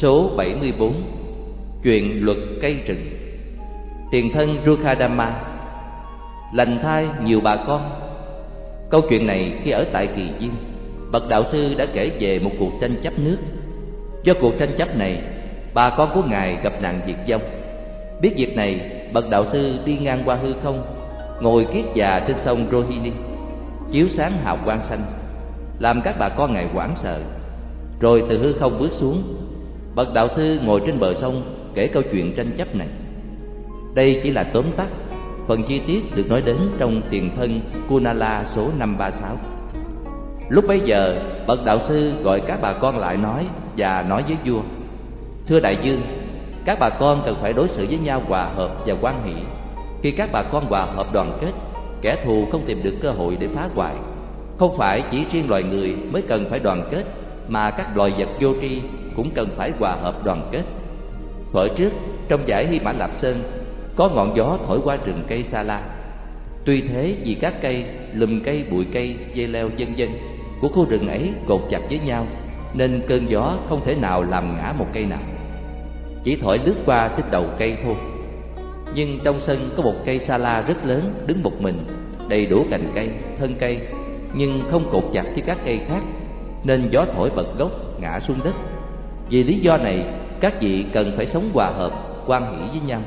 Số 74 Chuyện luật cây rừng Tiền thân Rukhadama. Lành thai nhiều bà con. Câu chuyện này khi ở tại Kỳ Diên, Bậc đạo sư đã kể về một cuộc tranh chấp nước. Do cuộc tranh chấp này, Bà con của Ngài gặp nạn diệt vong. Biết việc này, Bậc đạo sư đi ngang qua hư không, Ngồi kiết già trên sông Rohini, Chiếu sáng hào quang xanh, Làm các bà con Ngài hoảng sợ. Rồi từ hư không bước xuống Bậc đạo sư ngồi trên bờ sông Kể câu chuyện tranh chấp này Đây chỉ là tóm tắt Phần chi tiết được nói đến trong tiền thân Kunala số 536 Lúc bấy giờ, bậc đạo sư gọi các bà con lại nói và nói với vua: "Thưa đại dương, các bà con cần phải đối xử với nhau hòa hợp và quan hệ. Khi các bà con hòa hợp đoàn kết, kẻ thù không tìm được cơ hội để phá hoại. Không phải chỉ riêng loài người mới cần phải đoàn kết, mà các loài vật vô tri cũng cần phải hòa hợp đoàn kết. Thuở trước, trong giải Hy Mã Lạp Sơn, có ngọn gió thổi qua rừng cây Sa La. Tuy thế, vì các cây, lùm cây, bụi cây, dây leo vân vân của khu rừng ấy cột chặt với nhau nên cơn gió không thể nào làm ngã một cây nào chỉ thổi lướt qua trên đầu cây thôi nhưng trong sân có một cây sa la rất lớn đứng một mình đầy đủ cành cây thân cây nhưng không cột chặt với các cây khác nên gió thổi bật gốc ngã xuống đất. Vì lý do này, các vị cần phải sống hòa hợp, quan hỷ với nhau.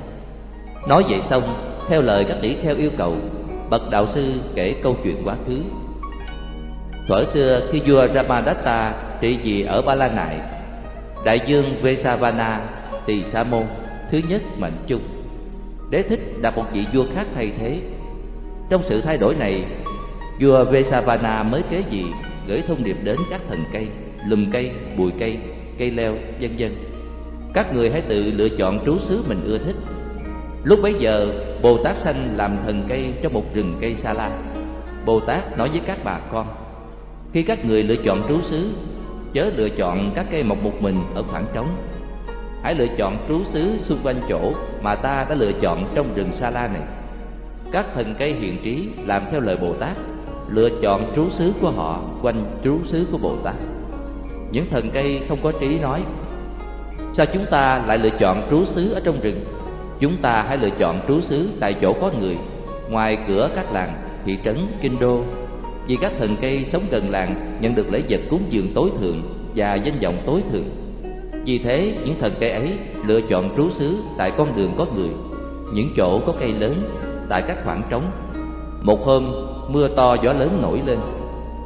Nói vậy xong, theo lời các tỷ kheo yêu cầu, bậc đạo sư kể câu chuyện quá khứ. Thuở xưa khi vua ramadatta trị vì ở ba la nại, đại dương vesavana tỳ sa môn, thứ nhất mệnh chung. Đế thích đặt một vị vua khác thay thế. Trong sự thay đổi này, vua vesavana mới kế vị gửi thông điệp đến các thần cây, lùm cây bụi cây cây leo, vân vân. Các người hãy tự lựa chọn trú xứ mình ưa thích. Lúc bấy giờ, bồ tát sanh làm thần cây trong một rừng cây sa la bồ tát nói với các bà con, khi các người lựa chọn trú xứ, chớ lựa chọn các cây mọc một mình ở khoảng trống. Hãy lựa chọn trú xứ xung quanh chỗ mà ta đã lựa chọn trong rừng sa la này. Các thần cây hiền trí làm theo lời bồ tát lựa chọn trú xứ của họ quanh trú xứ của bồ tát. Những thần cây không có trí nói, sao chúng ta lại lựa chọn trú xứ ở trong rừng? Chúng ta hãy lựa chọn trú xứ tại chỗ có người, ngoài cửa các làng, thị trấn, kinh đô. Vì các thần cây sống gần làng nhận được lễ vật cúng dường tối thượng và danh vọng tối thượng. Vì thế, những thần cây ấy lựa chọn trú xứ tại con đường có người, những chỗ có cây lớn tại các khoảng trống một hôm, mưa to gió lớn nổi lên.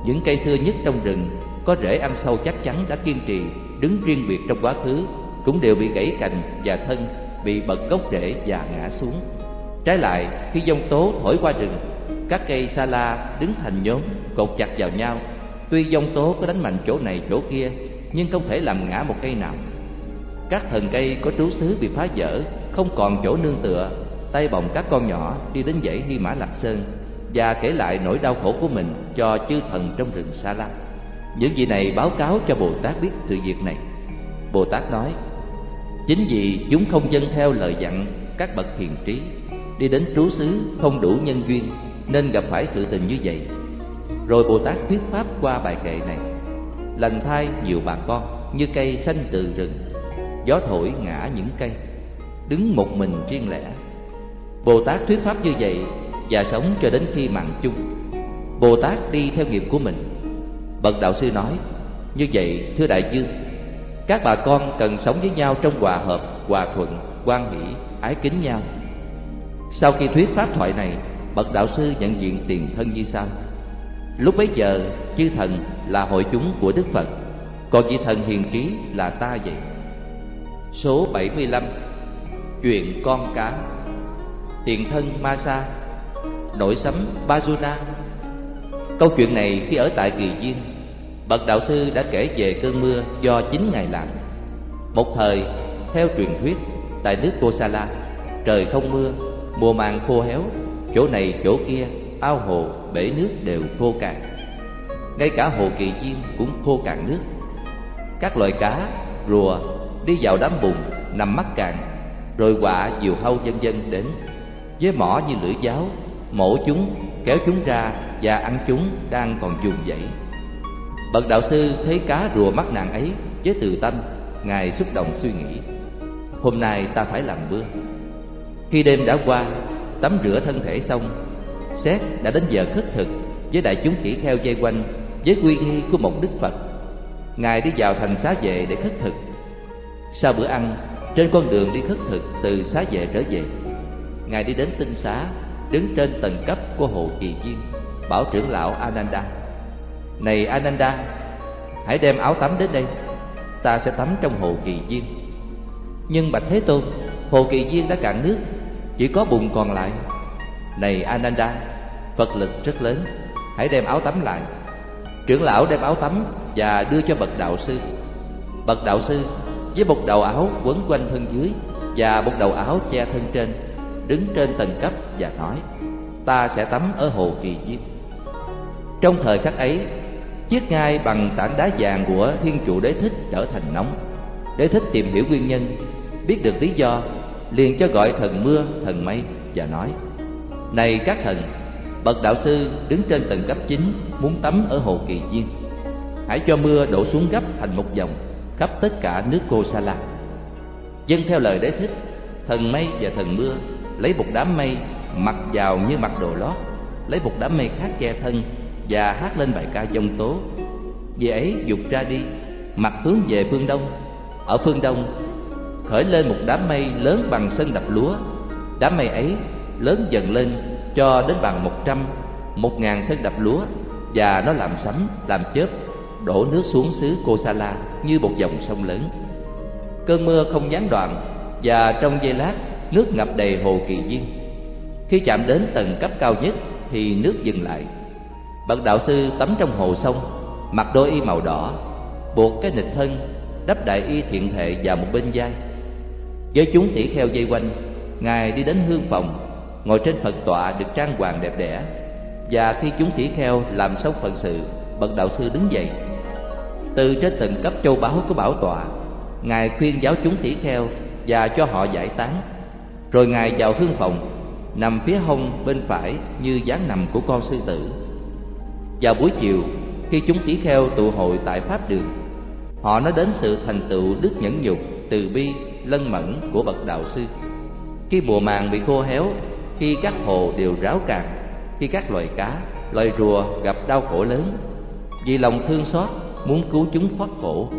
Những cây xưa nhất trong rừng, có rễ ăn sâu chắc chắn đã kiên trì, đứng riêng biệt trong quá khứ, cũng đều bị gãy cành và thân, bị bật gốc rễ và ngã xuống. Trái lại, khi giông tố thổi qua rừng, các cây sa la đứng thành nhóm, cột chặt vào nhau. Tuy giông tố có đánh mạnh chỗ này chỗ kia, nhưng không thể làm ngã một cây nào. Các thần cây có trú xứ bị phá vỡ, không còn chỗ nương tựa tay bồng các con nhỏ đi đến dãy hy mã lạc sơn và kể lại nỗi đau khổ của mình cho chư thần trong rừng sa la những vị này báo cáo cho bồ tát biết sự việc này. Bồ tát nói, chính vì chúng không dân theo lời dặn các bậc hiền trí, đi đến trú xứ không đủ nhân duyên, nên gặp phải sự tình như vậy. Rồi bồ tát thuyết pháp qua bài kệ này, lành thai nhiều bà con như cây xanh từ rừng, gió thổi ngã những cây, đứng một mình riêng lẻ bồ tát thuyết pháp như vậy và sống cho đến khi mạng chung. Bồ tát đi theo nghiệp của mình. Bậc đạo sư nói, như vậy, thưa đại dương các bà con cần sống với nhau trong hòa hợp, hòa thuận, quan hỷ, ái kính nhau. Sau khi thuyết pháp thoại này, bậc đạo sư nhận diện tiền thân như sau. Lúc bấy giờ, chư thần là hội chúng của đức phật, còn vị thần hiền trí là ta vậy. Số 75 chuyện con cá tiền thân masa nội sấm bajuna câu chuyện này khi ở tại kỳ duyên, bậc đạo sư đã kể về cơn mưa do chính ngài làm. Một thời, theo truyền thuyết, tại nước kosala, trời không mưa, mùa màng khô héo, chỗ này chỗ kia, ao hồ, bể nước đều khô cạn. Ngay cả hồ kỳ duyên cũng khô cạn nước. Các loài cá, rùa đi vào đám bùn, nằm mắc cạn, rồi quả diều hâu vân vân đến với mỏ như lưỡi giáo, mổ chúng, kéo chúng ra và ăn chúng đang còn dùng dậy. Bậc đạo sư thấy cá rùa mắc nạn ấy với từ tâm, ngài xúc động suy nghĩ. Hôm nay ta phải làm mưa khi đêm đã qua, tắm rửa thân thể xong xét đã đến giờ khất thực với đại chúng kỹ kheo dây quanh với quy nghi của một đức phật. Ngài đi vào thành xá vệ để khất thực. Sau bữa ăn, trên con đường đi khất thực từ xá vệ trở về ngài đi đến tinh xá, đứng trên tầng cấp của hồ kỳ viên bảo trưởng lão ananda. Này ananda, hãy đem áo tắm đến đây, ta sẽ tắm trong hồ kỳ viên nhưng bạch thế tôn, hồ kỳ viên đã cạn nước, chỉ có bùn còn lại. Này ananda, phật lực rất lớn, hãy đem áo tắm lại. Trưởng lão đem áo tắm và đưa cho bậc đạo sư. Bậc đạo sư với một đầu áo quấn quanh thân dưới và một đầu áo che thân trên đứng trên tầng cấp và nói, ta sẽ tắm ở hồ kỳ diên. trong thời khắc ấy, chiếc ngai bằng tảng đá vàng của thiên trụ đế thích trở thành nóng. Đế thích tìm hiểu nguyên nhân, biết được lý do, liền cho gọi thần mưa, thần mây và nói, này các thần, bậc đạo sư đứng trên tầng cấp chính muốn tắm ở hồ kỳ viên hãy cho mưa đổ xuống gấp thành một dòng, khắp tất cả nước cô sa la. Dân theo lời đế thích, thần mây và thần mưa lấy một đám mây, mặc vào như mặc đồ lót, lấy một đám mây khác che thân và hát lên bài ca dông tố. Vì ấy dục ra đi mặt hướng về phương đông. Ở phương đông, khởi lên một đám mây lớn bằng sân đập lúa. Đám mây ấy lớn dần lên cho đến bằng một trăm, một ngàn sân đập lúa và nó làm sấm, làm chớp, đổ nước xuống xứ Kosala như một dòng sông lớn. Cơn mưa không gián đoạn và trong giây lát nước ngập đầy hồ kỳ viên khi chạm đến tầng cấp cao nhất thì nước dừng lại. Bậc đạo sư tắm trong hồ sông, mặc đôi y màu đỏ, buộc cái nịch thân, đắp đại y thiện thệ vào một bên vai. Với chúng tỷ kheo dây quanh, ngài đi đến hương phòng, ngồi trên phật tọa được trang hoàng đẹp đẽ. Và khi chúng tỷ kheo làm xong phận sự, bậc đạo sư đứng dậy. Từ trên tầng cấp châu báu của bảo tọa, ngài khuyên giáo chúng tỷ kheo và cho họ giải tán rồi ngài vào hương phòng, nằm phía hông bên phải như dáng nằm của con sư tử. Vào buổi chiều, khi chúng tỷ kheo tụ hội tại pháp đường, họ nói đến sự thành tựu đức nhẫn nhục, từ bi, lân mẫn của bậc đạo sư. Khi mùa màng bị khô héo, khi các hồ đều ráo cạn khi các loài cá, loài rùa gặp đau khổ lớn, vì lòng thương xót muốn cứu chúng thoát khổ,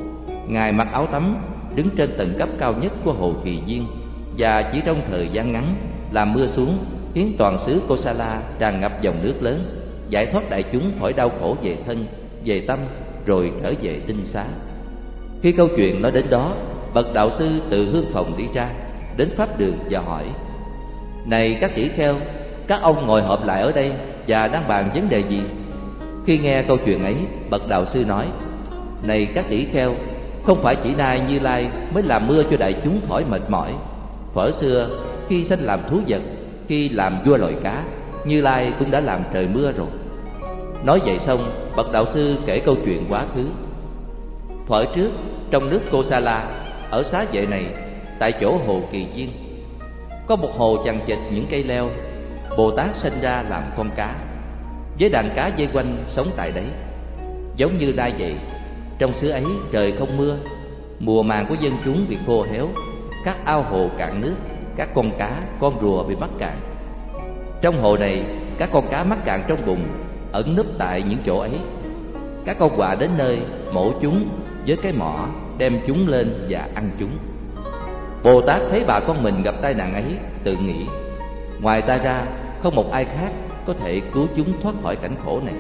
ngài mặc áo tắm, đứng trên tầng cấp cao nhất của hồ kỳ viên và chỉ trong thời gian ngắn làm mưa xuống, khiến toàn xứ Kosala tràn ngập dòng nước lớn, giải thoát đại chúng khỏi đau khổ về thân, về tâm, rồi trở về tinh xá. Khi câu chuyện nói đến đó, bậc đạo sư từ hương phòng đi ra, đến pháp đường và hỏi, này các tỷ kheo, các ông ngồi họp lại ở đây và đang bàn vấn đề gì? Khi nghe câu chuyện ấy, bậc đạo sư nói, này các tỷ kheo, không phải chỉ nay như lai mới làm mưa cho đại chúng khỏi mệt mỏi thuở xưa, khi sanh làm thú vật, khi làm vua loài cá, như lai cũng đã làm trời mưa rồi. Nói vậy xong, bậc đạo sư kể câu chuyện quá khứ. Thuở trước, trong nước kosala ở xá vệ này, tại chỗ hồ kỳ viên có một hồ chằng chịt những cây leo, bồ tát sinh ra làm con cá. Với đàn cá dây quanh sống tại đấy. Giống như đai vậy, trong xứ ấy trời không mưa, mùa màng của dân chúng bị khô héo các ao hồ cạn nước, các con cá, con rùa bị mắc cạn. Trong hồ này, các con cá mắc cạn trong bùn ẩn núp tại những chỗ ấy. Các con quạ đến nơi, mổ chúng với cái mỏ, đem chúng lên và ăn chúng. Bồ tát thấy bà con mình gặp tai nạn ấy, tự nghĩ, ngoài ta ra, không một ai khác có thể cứu chúng thoát khỏi cảnh khổ này.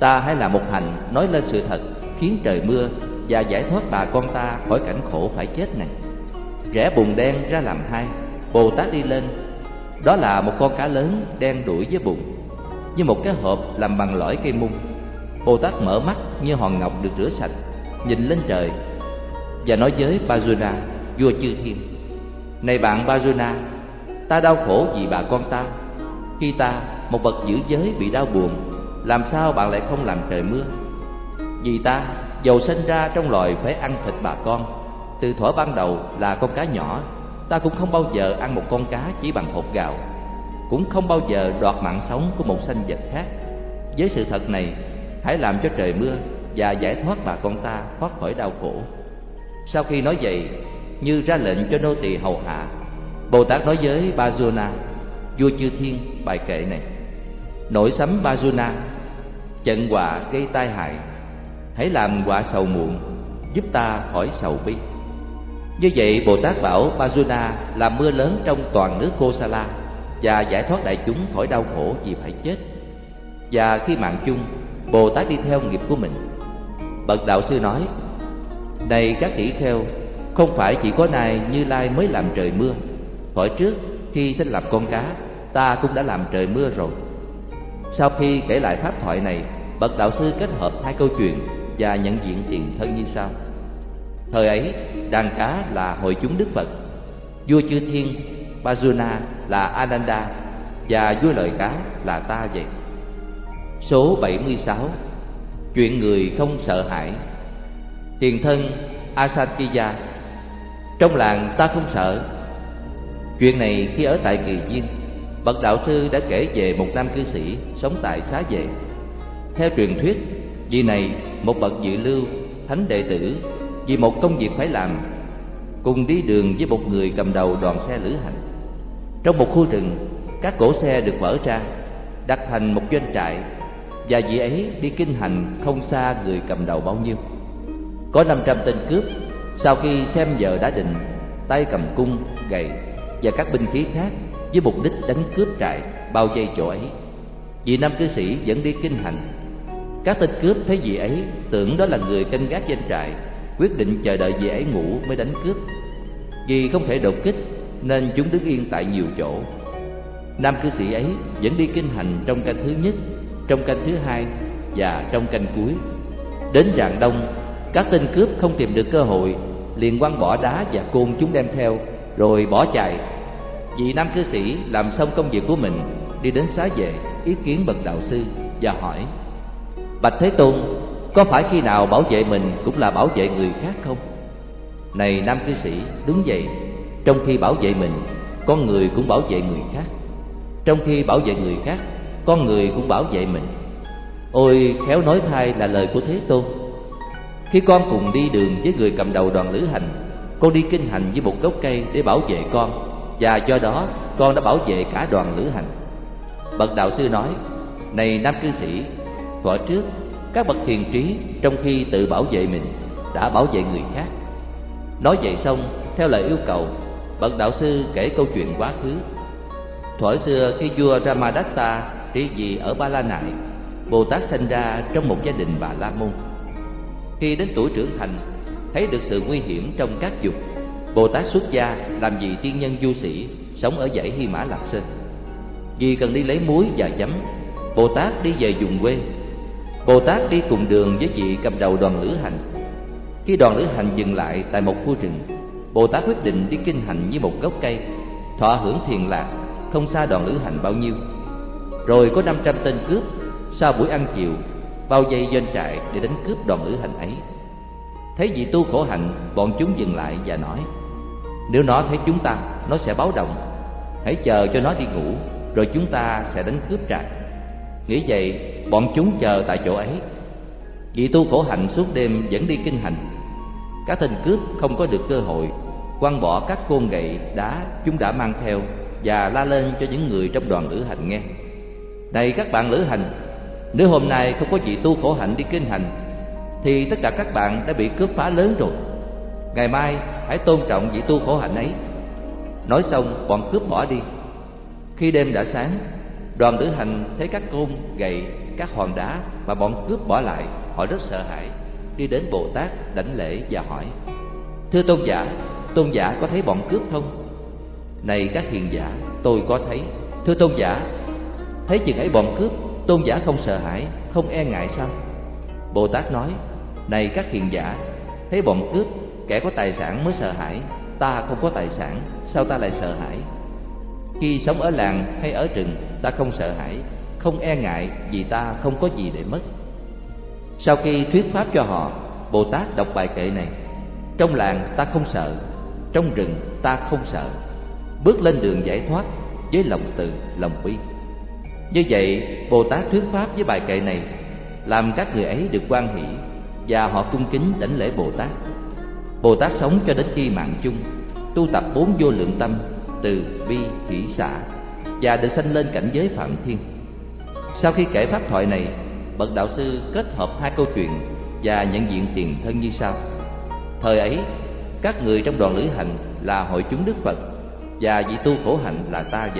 Ta hãy làm một hành nói lên sự thật khiến trời mưa và giải thoát bà con ta khỏi cảnh khổ phải chết này rẽ bùn đen ra làm hai. Bồ tát đi lên. Đó là một con cá lớn đen đuổi với bùn như một cái hộp làm bằng lõi cây mung. Bồ tát mở mắt như hòn ngọc được rửa sạch nhìn lên trời và nói với Bajuna, vua chư thiên này bạn Bajuna, ta đau khổ vì bà con ta. Khi ta một bậc giữ giới bị đau buồn làm sao bạn lại không làm trời mưa? Vì ta dầu sinh ra trong loài phải ăn thịt bà con từ thuở ban đầu là con cá nhỏ, ta cũng không bao giờ ăn một con cá chỉ bằng hột gạo, cũng không bao giờ đoạt mạng sống của một sanh vật khác. Với sự thật này, hãy làm cho trời mưa và giải thoát bà con ta thoát khỏi đau khổ. Sau khi nói vậy, Như ra lệnh cho nô tỳ hầu hạ, Bồ Tát nói với Bajuna Vua chư thiên, bài kệ này, Nổi sấm Bajuna Trận họa gây tai hại, Hãy làm họa sầu muộn, Giúp ta khỏi sầu bi. Như vậy Bồ Tát bảo Bajuna làm mưa lớn trong toàn nước Kosala Và giải thoát đại chúng khỏi đau khổ vì phải chết. Và khi mạng chung Bồ Tát đi theo nghiệp của mình. Bậc đạo sư nói, Này các tỷ kheo, Không phải chỉ có nay Như Lai mới làm trời mưa. Khỏi trước, khi sinh làm con cá, Ta cũng đã làm trời mưa rồi. Sau khi kể lại pháp thoại này, Bậc đạo sư kết hợp hai câu chuyện Và nhận diện tiền thân như sau. Thời ấy đàn cá là hội chúng Đức Phật. Vua chư thiên Bajuna là Ananda Và vua lợi cá là ta vậy. Số 76 Chuyện người không sợ hãi. Tiền thân Asatiya Trong làng ta không sợ. Chuyện này khi ở tại Kỳ Viên Bậc đạo sư đã kể về một nam cư sĩ sống tại xá vệ. Theo truyền thuyết, vì này một bậc dự lưu, thánh đệ tử vì một công việc phải làm Cùng đi đường với một người cầm đầu đoàn xe lữ hành. Trong một khu rừng, các cổ xe được mở ra Đặt thành một doanh trại và vị ấy đi kinh hành không xa người cầm đầu bao nhiêu. Có năm trăm tên cướp sau khi xem giờ đã định tay cầm cung gậy và các binh khí khác với mục đích đánh cướp trại bao vây chỗ ấy. Vị nam cư sĩ vẫn đi kinh hành các tên cướp thấy vị ấy tưởng đó là người canh gác doanh trại quyết định chờ đợi vị ấy ngủ mới đánh cướp vì không thể đột kích nên chúng đứng yên tại nhiều chỗ nam cư sĩ ấy vẫn đi kinh hành trong canh thứ nhất trong canh thứ hai và trong canh cuối. Đến rạng đông, các tên cướp không tìm được cơ hội, liền quăng bỏ đá và côn chúng đem theo, rồi bỏ chạy. Vị nam cư sĩ làm xong công việc của mình, đi đến xá về ý kiến bậc đạo sư và hỏi: Bạch Thế Tôn, có phải khi nào bảo vệ mình cũng là bảo vệ người khác không? Này nam cư sĩ, đúng vậy. Trong khi bảo vệ mình, con người cũng bảo vệ người khác. Trong khi bảo vệ người khác, con người cũng bảo vệ mình ôi khéo nói thay là lời của thế tôn khi con cùng đi đường với người cầm đầu đoàn lữ hành con đi kinh hành với một gốc cây để bảo vệ con và do đó con đã bảo vệ cả đoàn lữ hành bậc đạo sư nói này nam cư sĩ thuở trước các bậc thiền trí trong khi tự bảo vệ mình đã bảo vệ người khác nói vậy xong theo lời yêu cầu bậc đạo sư kể câu chuyện quá khứ thuở xưa khi vua ramadatta trị vì ở Ba La Nại, Bồ Tát sinh ra trong một gia đình bà La Môn. Khi đến tuổi trưởng thành, thấy được sự nguy hiểm trong các dục, Bồ Tát xuất gia làm vị tiên nhân du sĩ sống ở dãy Hy Mã Lạc Sơn. Vì cần đi lấy muối và giấm, Bồ Tát đi về vùng quê. Bồ Tát đi cùng đường với vị cầm đầu đoàn lữ hành. Khi đoàn lữ hành dừng lại tại một khu rừng, Bồ Tát quyết định đi kinh hành với một gốc cây, thọ hưởng thiền lạc, không xa đoàn lữ hành bao nhiêu. Rồi có 500 tên cướp Sau buổi ăn chiều Bao dây doanh trại để đánh cướp đoàn lữ hành ấy Thấy vị tu khổ hạnh Bọn chúng dừng lại và nói Nếu nó thấy chúng ta Nó sẽ báo động Hãy chờ cho nó đi ngủ Rồi chúng ta sẽ đánh cướp trại Nghĩ vậy, bọn chúng chờ tại chỗ ấy. Vị tu khổ hạnh suốt đêm vẫn đi kinh hành Các tên cướp không có được cơ hội quăng bỏ các côn gậy, đá chúng đã mang theo và la lên cho những người trong đoàn lữ hành nghe. Này các bạn lữ hành, Nếu hôm nay không có vị tu khổ hạnh đi kinh hành, Thì tất cả các bạn đã bị cướp phá lớn rồi. Ngày mai, hãy tôn trọng vị tu khổ hạnh ấy. Nói xong, bọn cướp bỏ đi. Khi đêm đã sáng Đoàn tử hành thấy các côn, gậy, các hòn đá Mà bọn cướp bỏ lại Họ rất sợ hãi Đi đến Bồ Tát đảnh lễ và hỏi Thưa tôn giả Tôn giả có thấy bọn cướp không? Này các hiền giả Tôi có thấy. Thưa tôn giả Thấy chừng ấy bọn cướp Tôn giả không sợ hãi Không e ngại sao? Bồ Tát nói Này các hiền giả Thấy bọn cướp Kẻ có tài sản mới sợ hãi Ta không có tài sản Sao ta lại sợ hãi? Khi sống ở làng hay ở rừng Ta không sợ hãi Không e ngại Vì ta không có gì để mất. Sau khi thuyết pháp cho họ Bồ Tát đọc bài kệ này Trong làng ta không sợ Trong rừng ta không sợ. Bước lên đường giải thoát Với lòng từ, lòng bi. Như vậy, Bồ Tát thuyết pháp với bài kệ này làm các người ấy được quan hỷ và họ cung kính đảnh lễ Bồ Tát. Bồ Tát sống cho đến khi mạng chung Tu tập bốn vô lượng tâm Từ bi, hỷ xả và được sanh lên cảnh giới Phạm Thiên. Sau khi kể pháp thoại này, Bậc đạo sư kết hợp hai câu chuyện Và nhận diện tiền thân như sau. Thời ấy, Các người trong đoàn lữ hành là hội chúng Đức Phật Và vị tu khổ hạnh là ta vậy